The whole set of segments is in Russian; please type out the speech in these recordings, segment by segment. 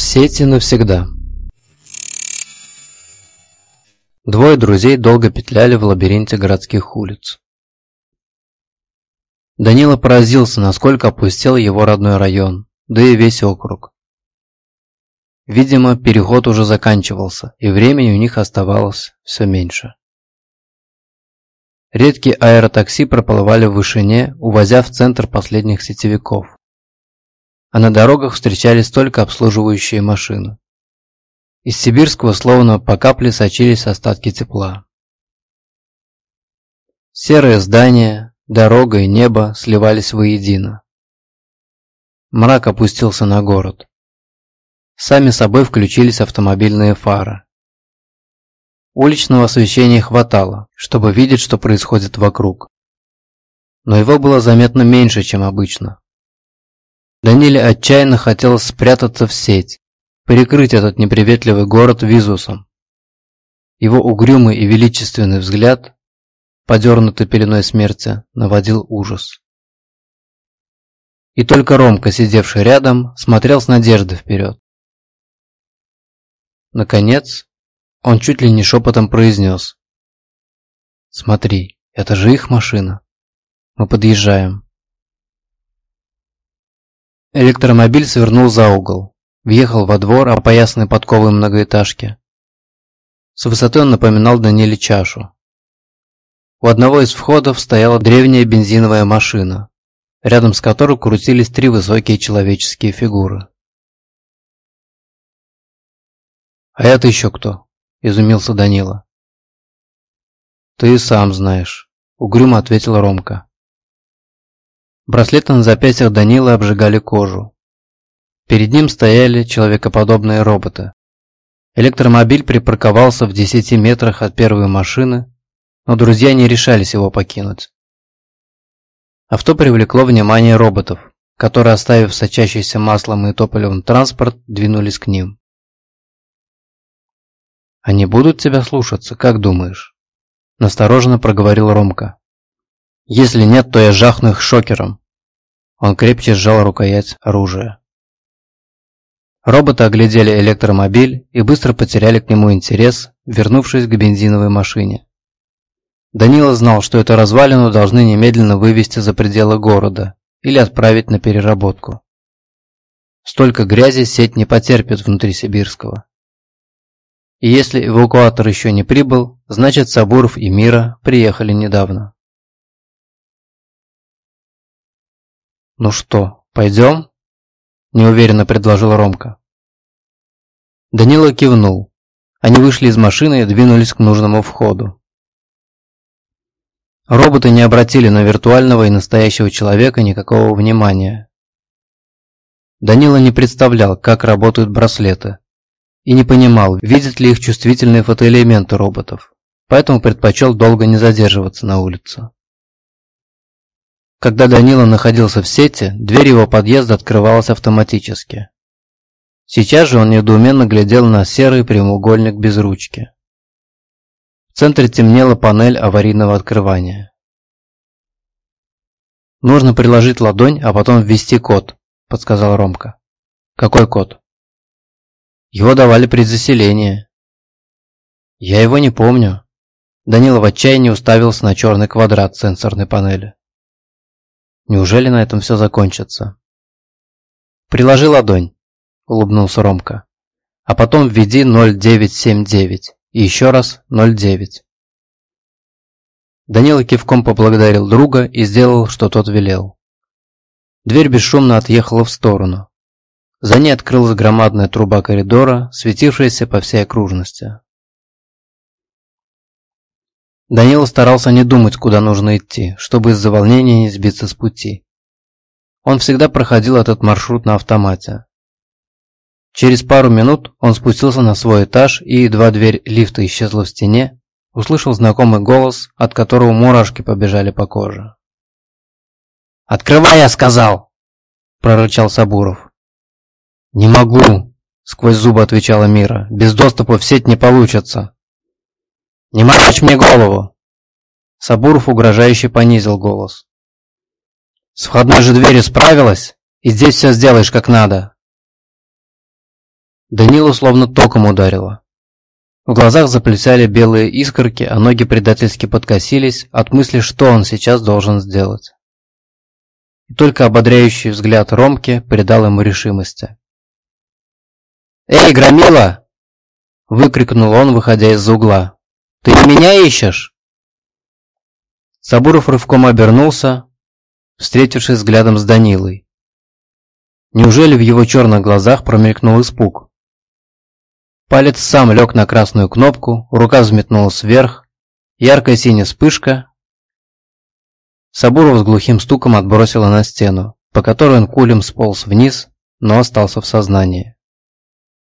В сети навсегда. Двое друзей долго петляли в лабиринте городских улиц. Данила поразился, насколько опустел его родной район, да и весь округ. Видимо, переход уже заканчивался, и времени у них оставалось все меньше. Редкие аэротакси проплывали в вышине, увозя в центр последних сетевиков а на дорогах встречались только обслуживающие машины. Из Сибирского словно по капле сочились остатки тепла. Серые здания, дорога и небо сливались воедино. Мрак опустился на город. Сами собой включились автомобильные фары. Уличного освещения хватало, чтобы видеть, что происходит вокруг. Но его было заметно меньше, чем обычно. Даниле отчаянно хотелось спрятаться в сеть, перекрыть этот неприветливый город визусом. Его угрюмый и величественный взгляд, подернутый пеленой смерти, наводил ужас. И только Ромка, сидевший рядом, смотрел с надеждой вперед. Наконец, он чуть ли не шепотом произнес. «Смотри, это же их машина. Мы подъезжаем». Электромобиль свернул за угол, въехал во двор, опоясанный подковой многоэтажки. С высоты он напоминал Даниле чашу. У одного из входов стояла древняя бензиновая машина, рядом с которой крутились три высокие человеческие фигуры. «А это еще кто?» – изумился Данила. «Ты сам знаешь», – угрюмо ответил Ромка. Браслеты на запястьях Данила обжигали кожу. Перед ним стояли человекоподобные роботы. Электромобиль припарковался в 10 метрах от первой машины, но друзья не решались его покинуть. Авто привлекло внимание роботов, которые, оставив сочащийся маслом и топливом транспорт, двинулись к ним. «Они будут тебя слушаться, как думаешь?» Настороженно проговорил Ромка. «Если нет, то я жахну их шокером. Он крепче сжал рукоять оружия. Роботы оглядели электромобиль и быстро потеряли к нему интерес, вернувшись к бензиновой машине. Данила знал, что эту развалину должны немедленно вывести за пределы города или отправить на переработку. Столько грязи сеть не потерпит внутри Сибирского. И если эвакуатор еще не прибыл, значит Сабуров и Мира приехали недавно. «Ну что, пойдем?» – неуверенно предложил Ромка. Данила кивнул. Они вышли из машины и двинулись к нужному входу. Роботы не обратили на виртуального и настоящего человека никакого внимания. Данила не представлял, как работают браслеты, и не понимал, видят ли их чувствительные фотоэлементы роботов, поэтому предпочел долго не задерживаться на улице. Когда Данила находился в сети, дверь его подъезда открывалась автоматически. Сейчас же он недоуменно глядел на серый прямоугольник без ручки. В центре темнела панель аварийного открывания. «Нужно приложить ладонь, а потом ввести код», – подсказал Ромка. «Какой код?» «Его давали при заселении». «Я его не помню». Данила в отчаянии уставился на черный квадрат сенсорной панели. Неужели на этом все закончится? «Приложи ладонь», — улыбнулся Ромка. «А потом введи 0979 и еще раз 09». Данила кивком поблагодарил друга и сделал, что тот велел. Дверь бесшумно отъехала в сторону. За ней открылась громадная труба коридора, светившаяся по всей окружности. Данила старался не думать, куда нужно идти, чтобы из-за волнения не сбиться с пути. Он всегда проходил этот маршрут на автомате. Через пару минут он спустился на свой этаж и, едва дверь лифта исчезла в стене, услышал знакомый голос, от которого мурашки побежали по коже. «Открывай, я сказал!» – прорычал Сабуров. «Не могу!» – сквозь зубы отвечала Мира. «Без доступа в сеть не получится!» «Не морочь мне голову!» Сабуров угрожающе понизил голос. «С входной же дверью справилась, и здесь все сделаешь как надо!» Данилу словно током ударило. В глазах заплясали белые искорки, а ноги предательски подкосились от мысли, что он сейчас должен сделать. И только ободряющий взгляд Ромки придал ему решимости. «Эй, Громила!» – выкрикнул он, выходя из-за угла. «Ты меня ищешь?» Сабуров рывком обернулся, встретившись взглядом с Данилой. Неужели в его черных глазах промелькнул испуг? Палец сам лег на красную кнопку, рука взметнулась вверх, яркая синяя вспышка. Сабуров с глухим стуком отбросила на стену, по которой он кулем сполз вниз, но остался в сознании.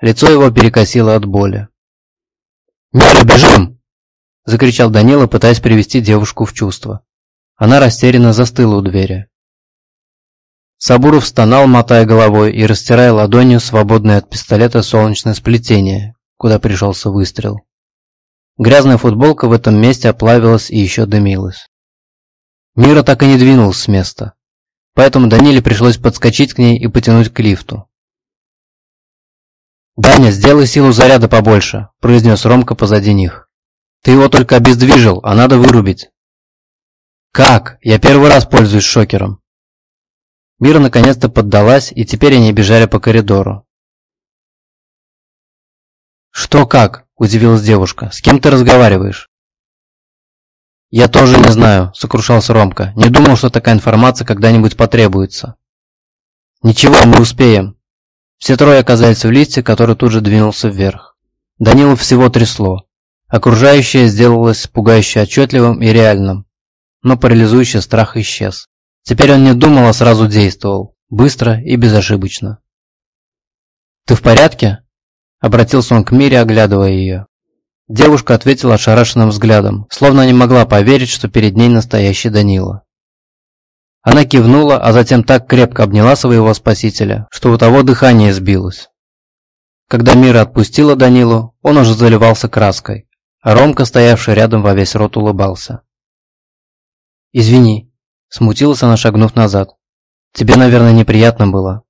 Лицо его перекосило от боли. «Мира, бежим!» – закричал Данила, пытаясь привести девушку в чувство. Она растерянно застыла у двери. Сабуров стонал, мотая головой и растирая ладонью свободное от пистолета солнечное сплетение, куда пришелся выстрел. Грязная футболка в этом месте оплавилась и еще дымилась. Мира так и не двинулась с места, поэтому Даниле пришлось подскочить к ней и потянуть к лифту. «Даня, сделай силу заряда побольше», – произнес Ромка позади них. «Ты его только обездвижил, а надо вырубить». «Как? Я первый раз пользуюсь шокером». Мира наконец-то поддалась, и теперь они бежали по коридору. «Что как?» – удивилась девушка. «С кем ты разговариваешь?» «Я тоже не знаю», – сокрушался Ромка. «Не думал, что такая информация когда-нибудь потребуется». «Ничего, мы успеем». Все трое оказались в лифте, который тут же двинулся вверх. Данилу всего трясло. Окружающее сделалось пугающе отчетливым и реальным, но парализующий страх исчез. Теперь он не думал, а сразу действовал. Быстро и безошибочно. «Ты в порядке?» Обратился он к Мире, оглядывая ее. Девушка ответила ошарашенным взглядом, словно не могла поверить, что перед ней настоящий Данила. Она кивнула, а затем так крепко обняла своего спасителя, что у того дыхание сбилось. Когда Мира отпустила Данилу, он уже заливался краской, Ромка, стоявший рядом во весь рот, улыбался. «Извини», Смутилась она, шагнув назад. «Тебе, наверное, неприятно было».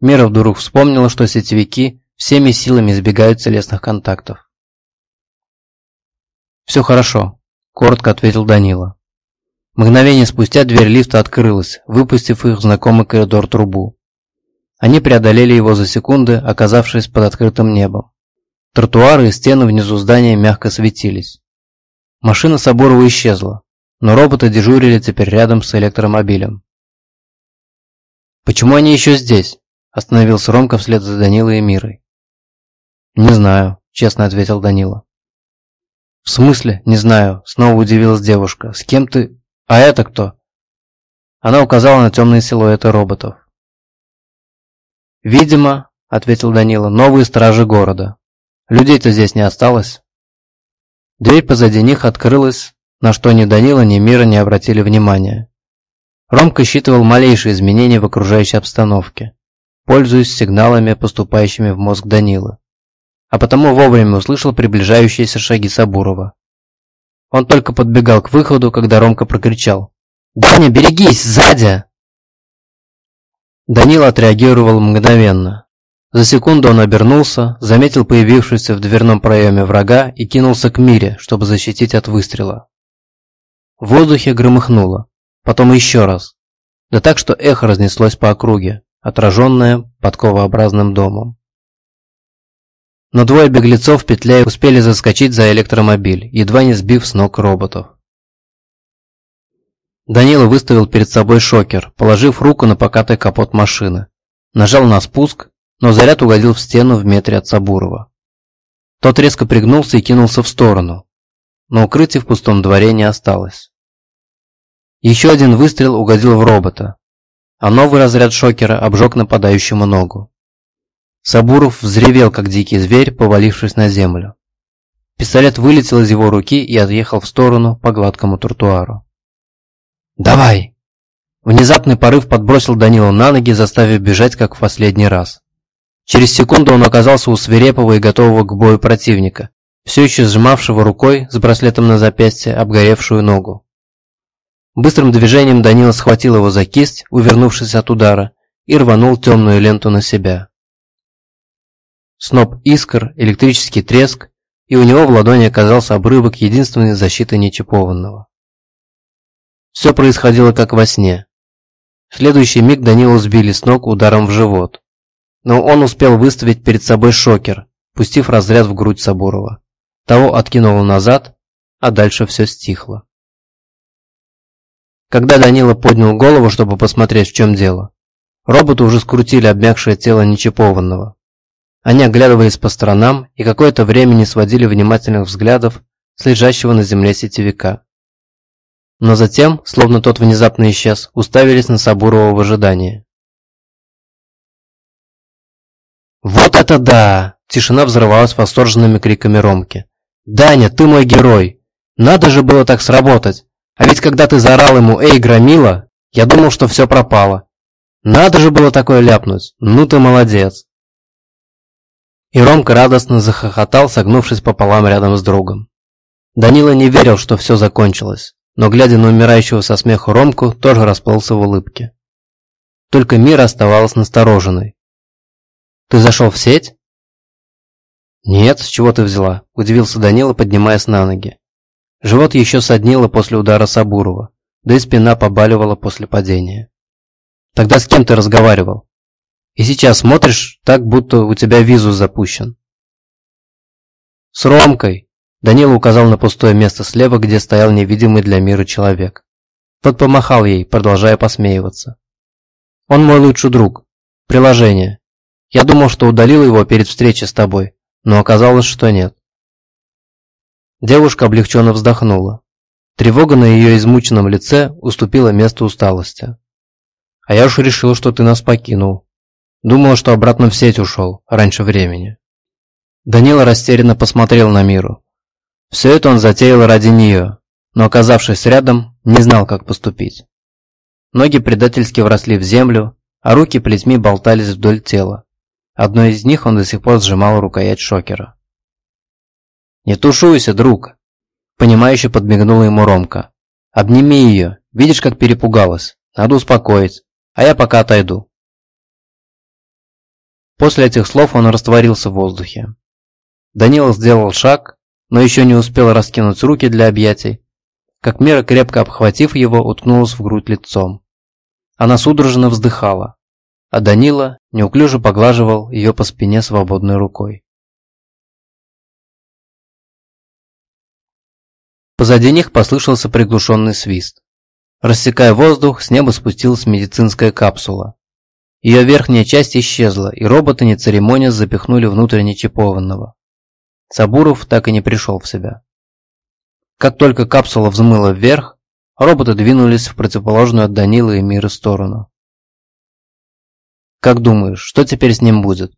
Мира вдруг вспомнила, что сетевики всеми силами избегают телесных контактов. «Все хорошо», – коротко ответил Данила. Мгновение спустя дверь лифта открылась, выпустив их в знакомый коридор трубу. Они преодолели его за секунды, оказавшись под открытым небом. Тротуары и стены внизу здания мягко светились. Машина Соборова исчезла но роботы дежурили теперь рядом с электромобилем. «Почему они еще здесь?» – остановился Ромка вслед за Данилой и Мирой. «Не знаю», – честно ответил Данила. «В смысле? Не знаю», – снова удивилась девушка. «С кем ты? А это кто?» Она указала на темные силуэты роботов. «Видимо», – ответил Данила, – «новые стражи города. Людей-то здесь не осталось». Дверь позади них открылась, на что ни Данила, ни Мира не обратили внимания. Ромка считывал малейшие изменения в окружающей обстановке, пользуясь сигналами, поступающими в мозг Данилы. А потому вовремя услышал приближающиеся шаги Сабурова. Он только подбегал к выходу, когда Ромка прокричал. «Даня, берегись! Сзади!» Данила отреагировал мгновенно. За секунду он обернулся, заметил появившегося в дверном проеме врага и кинулся к Мире, чтобы защитить от выстрела. В воздухе громыхнуло, потом еще раз. Да так, что эхо разнеслось по округе, отраженное подковообразным домом. Но двое беглецов, петляя, успели заскочить за электромобиль, едва не сбив с ног роботов. Данила выставил перед собой шокер, положив руку на покатый капот машины. Нажал на спуск, но заряд угодил в стену в метре от Сабурова. Тот резко пригнулся и кинулся в сторону, но укрытия в пустом дворе не осталось. Еще один выстрел угодил в робота, а новый разряд шокера обжег нападающему ногу. Сабуров взревел, как дикий зверь, повалившись на землю. Пистолет вылетел из его руки и отъехал в сторону по гладкому тротуару. «Давай!» Внезапный порыв подбросил Данилу на ноги, заставив бежать, как в последний раз. Через секунду он оказался у свирепого и готового к бою противника, все еще сжимавшего рукой с браслетом на запястье обгоревшую ногу. Быстрым движением Данила схватил его за кисть, увернувшись от удара, и рванул темную ленту на себя. сноп искр, электрический треск, и у него в ладони оказался обрывок единственной защиты нечипованного. Все происходило как во сне. В следующий миг Данилу сбили с ног ударом в живот. Но он успел выставить перед собой шокер, пустив разряд в грудь Сабурова. Того откинуло назад, а дальше все стихло. Когда Данила поднял голову, чтобы посмотреть, в чем дело, роботы уже скрутили обмякшее тело нечипованного. Они оглядывались по сторонам и какое-то время не сводили внимательных взглядов с лежащего на земле сетевика но затем, словно тот внезапно исчез, уставились на Сабурова в ожидании. Это да!» Тишина взрывалась восторженными криками Ромки. «Даня, ты мой герой! Надо же было так сработать! А ведь когда ты заорал ему «Эй, громила!» я думал, что все пропало. Надо же было такое ляпнуть! Ну ты молодец!» И Ромка радостно захохотал, согнувшись пополам рядом с другом. Данила не верил, что все закончилось но, глядя на умирающего со смеху Ромку, тоже расплылся в улыбке. Только Мира оставалась настороженной. «Ты зашел в сеть?» «Нет, с чего ты взяла?» – удивился Данила, поднимаясь на ноги. Живот еще соднило после удара Сабурова, да и спина побаливала после падения. «Тогда с кем ты разговаривал? И сейчас смотришь так, будто у тебя визу запущен». «С Ромкой!» Данила указал на пустое место слева, где стоял невидимый для мира человек. Тот помахал ей, продолжая посмеиваться. «Он мой лучший друг. Приложение. Я думал, что удалил его перед встречей с тобой, но оказалось, что нет». Девушка облегченно вздохнула. Тревога на ее измученном лице уступила место усталости. «А я уж решил, что ты нас покинул. Думала, что обратно в сеть ушел, раньше времени». Данила растерянно посмотрел на миру. Все это он затеял ради нее, но оказавшись рядом, не знал, как поступить. Ноги предательски вросли в землю, а руки плетьми болтались вдоль тела. Одной из них он до сих пор сжимал рукоять шокера. «Не тушуйся, друг!» Понимающе подмигнула ему Ромка. «Обними ее, видишь, как перепугалась. Надо успокоить, а я пока отойду». После этих слов он растворился в воздухе. Данила сделал шаг, но еще не успел раскинуть руки для объятий, как Мера, крепко обхватив его, уткнулась в грудь лицом. Она судорожно вздыхала, а Данила неуклюже поглаживал ее по спине свободной рукой. Позади них послышался приглушенный свист. Рассекая воздух, с неба спустилась медицинская капсула. Ее верхняя часть исчезла, и роботы, не церемония, запихнули внутрь нечипованного. Сабуров так и не пришел в себя. Как только капсула взмыла вверх, роботы двинулись в противоположную от Данилы и Мира сторону. «Как думаешь, что теперь с ним будет?»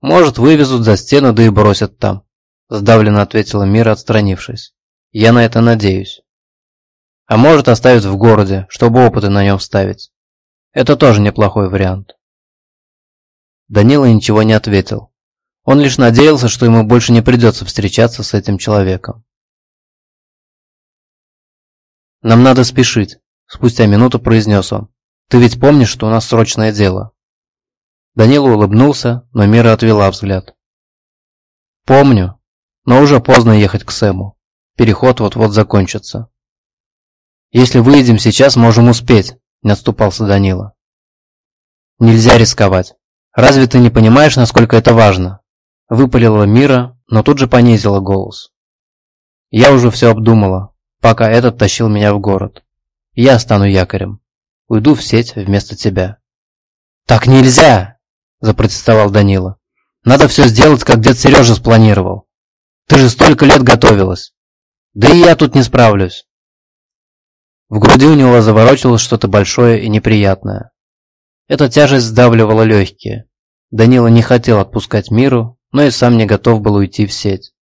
«Может, вывезут за стену, да и бросят там», – сдавленно ответила Мира, отстранившись. «Я на это надеюсь. А может, оставят в городе, чтобы опыты на нем ставить. Это тоже неплохой вариант». Данила ничего не ответил, он лишь надеялся, что ему больше не придется встречаться с этим человеком. «Нам надо спешить», – спустя минуту произнес он. «Ты ведь помнишь, что у нас срочное дело?» Данила улыбнулся, но Мира отвела взгляд. «Помню, но уже поздно ехать к Сэму. Переход вот-вот закончится». «Если выедем сейчас, можем успеть», – не отступался Данила. «Нельзя рисковать. Разве ты не понимаешь, насколько это важно?» Выпалила Мира, но тут же понизила голос. Я уже все обдумала, пока этот тащил меня в город. Я стану якорем. Уйду в сеть вместо тебя. «Так нельзя!» – запротестовал Данила. «Надо все сделать, как дед Сережа спланировал. Ты же столько лет готовилась. Да и я тут не справлюсь». В груди у него заворочилось что-то большое и неприятное. Эта тяжесть сдавливала легкие. Данила не хотел отпускать миру, но и сам не готов был уйти в сеть.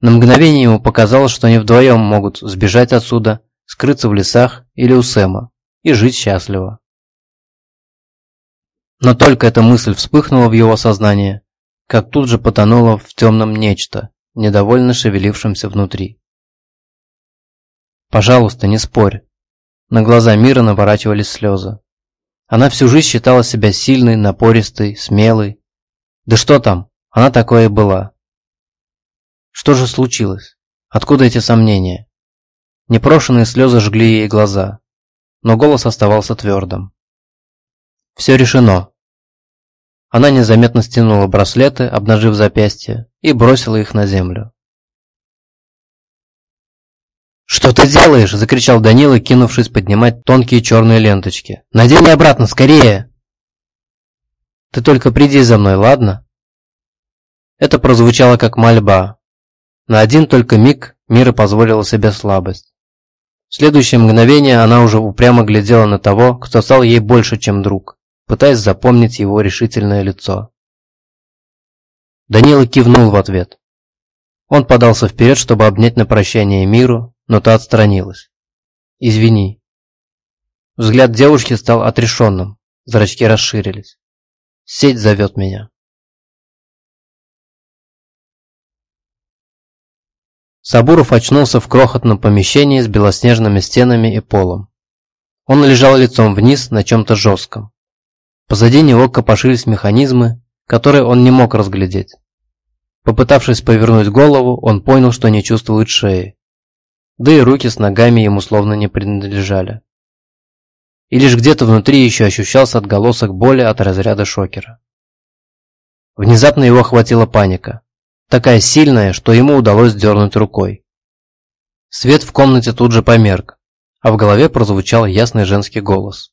На мгновение ему показалось, что они вдвоем могут сбежать отсюда, скрыться в лесах или у Сэма и жить счастливо. Но только эта мысль вспыхнула в его сознании, как тут же потонула в темном нечто, недовольно шевелившемся внутри. «Пожалуйста, не спорь». На глаза Мира наворачивались слезы. Она всю жизнь считала себя сильной, напористой, смелой, Да что там, она такое и была. Что же случилось? Откуда эти сомнения? Непрошенные слезы жгли ей глаза, но голос оставался твердым. Все решено. Она незаметно стянула браслеты, обнажив запястье, и бросила их на землю. «Что ты делаешь?» – закричал Данила, кинувшись поднимать тонкие черные ленточки. «Надень обратно, скорее!» «Ты только приди за мной, ладно?» Это прозвучало как мольба. На один только миг Мира позволила себе слабость. В следующее мгновение она уже упрямо глядела на того, кто стал ей больше, чем друг, пытаясь запомнить его решительное лицо. Данила кивнул в ответ. Он подался вперед, чтобы обнять на прощание Миру, но та отстранилась. «Извини». Взгляд девушки стал отрешенным, зрачки расширились. «Сеть зовет меня». Сабуров очнулся в крохотном помещении с белоснежными стенами и полом. Он лежал лицом вниз на чем-то жестком. Позади него копошились механизмы, которые он не мог разглядеть. Попытавшись повернуть голову, он понял, что не чувствует шеи да и руки с ногами ему словно не принадлежали. И лишь где-то внутри еще ощущался отголосок боли от разряда шокера. Внезапно его охватила паника, такая сильная, что ему удалось дернуть рукой. Свет в комнате тут же померк, а в голове прозвучал ясный женский голос.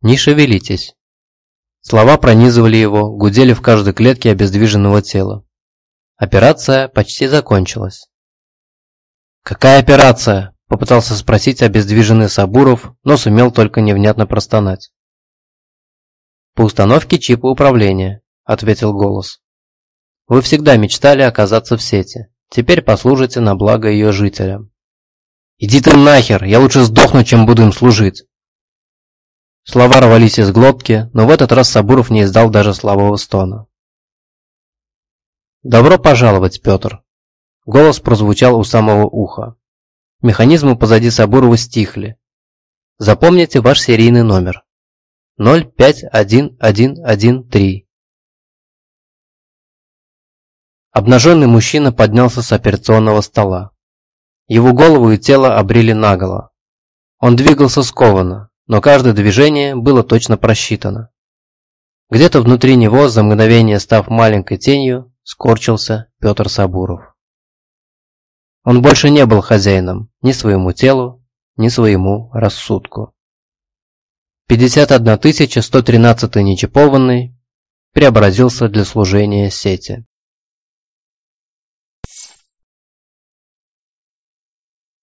«Не шевелитесь». Слова пронизывали его, гудели в каждой клетке обездвиженного тела. Операция почти закончилась. «Какая операция?» – попытался спросить обездвиженный Сабуров, но сумел только невнятно простонать. «По установке чипа управления», – ответил голос. «Вы всегда мечтали оказаться в сети. Теперь послужите на благо ее жителям». «Иди ты нахер! Я лучше сдохну, чем буду им служить!» Слова рвались из глотки, но в этот раз Сабуров не издал даже слабого стона. «Добро пожаловать, Петр!» Голос прозвучал у самого уха. Механизмы позади Сабурова стихли. Запомните ваш серийный номер. 051113. Обнаженный мужчина поднялся с операционного стола. Его голову и тело обрели наголо. Он двигался скованно, но каждое движение было точно просчитано. Где-то внутри него, за мгновение став маленькой тенью, скорчился Петр Сабуров. Он больше не был хозяином ни своему телу, ни своему рассудку. 51 113 нечипованный преобразился для служения сети.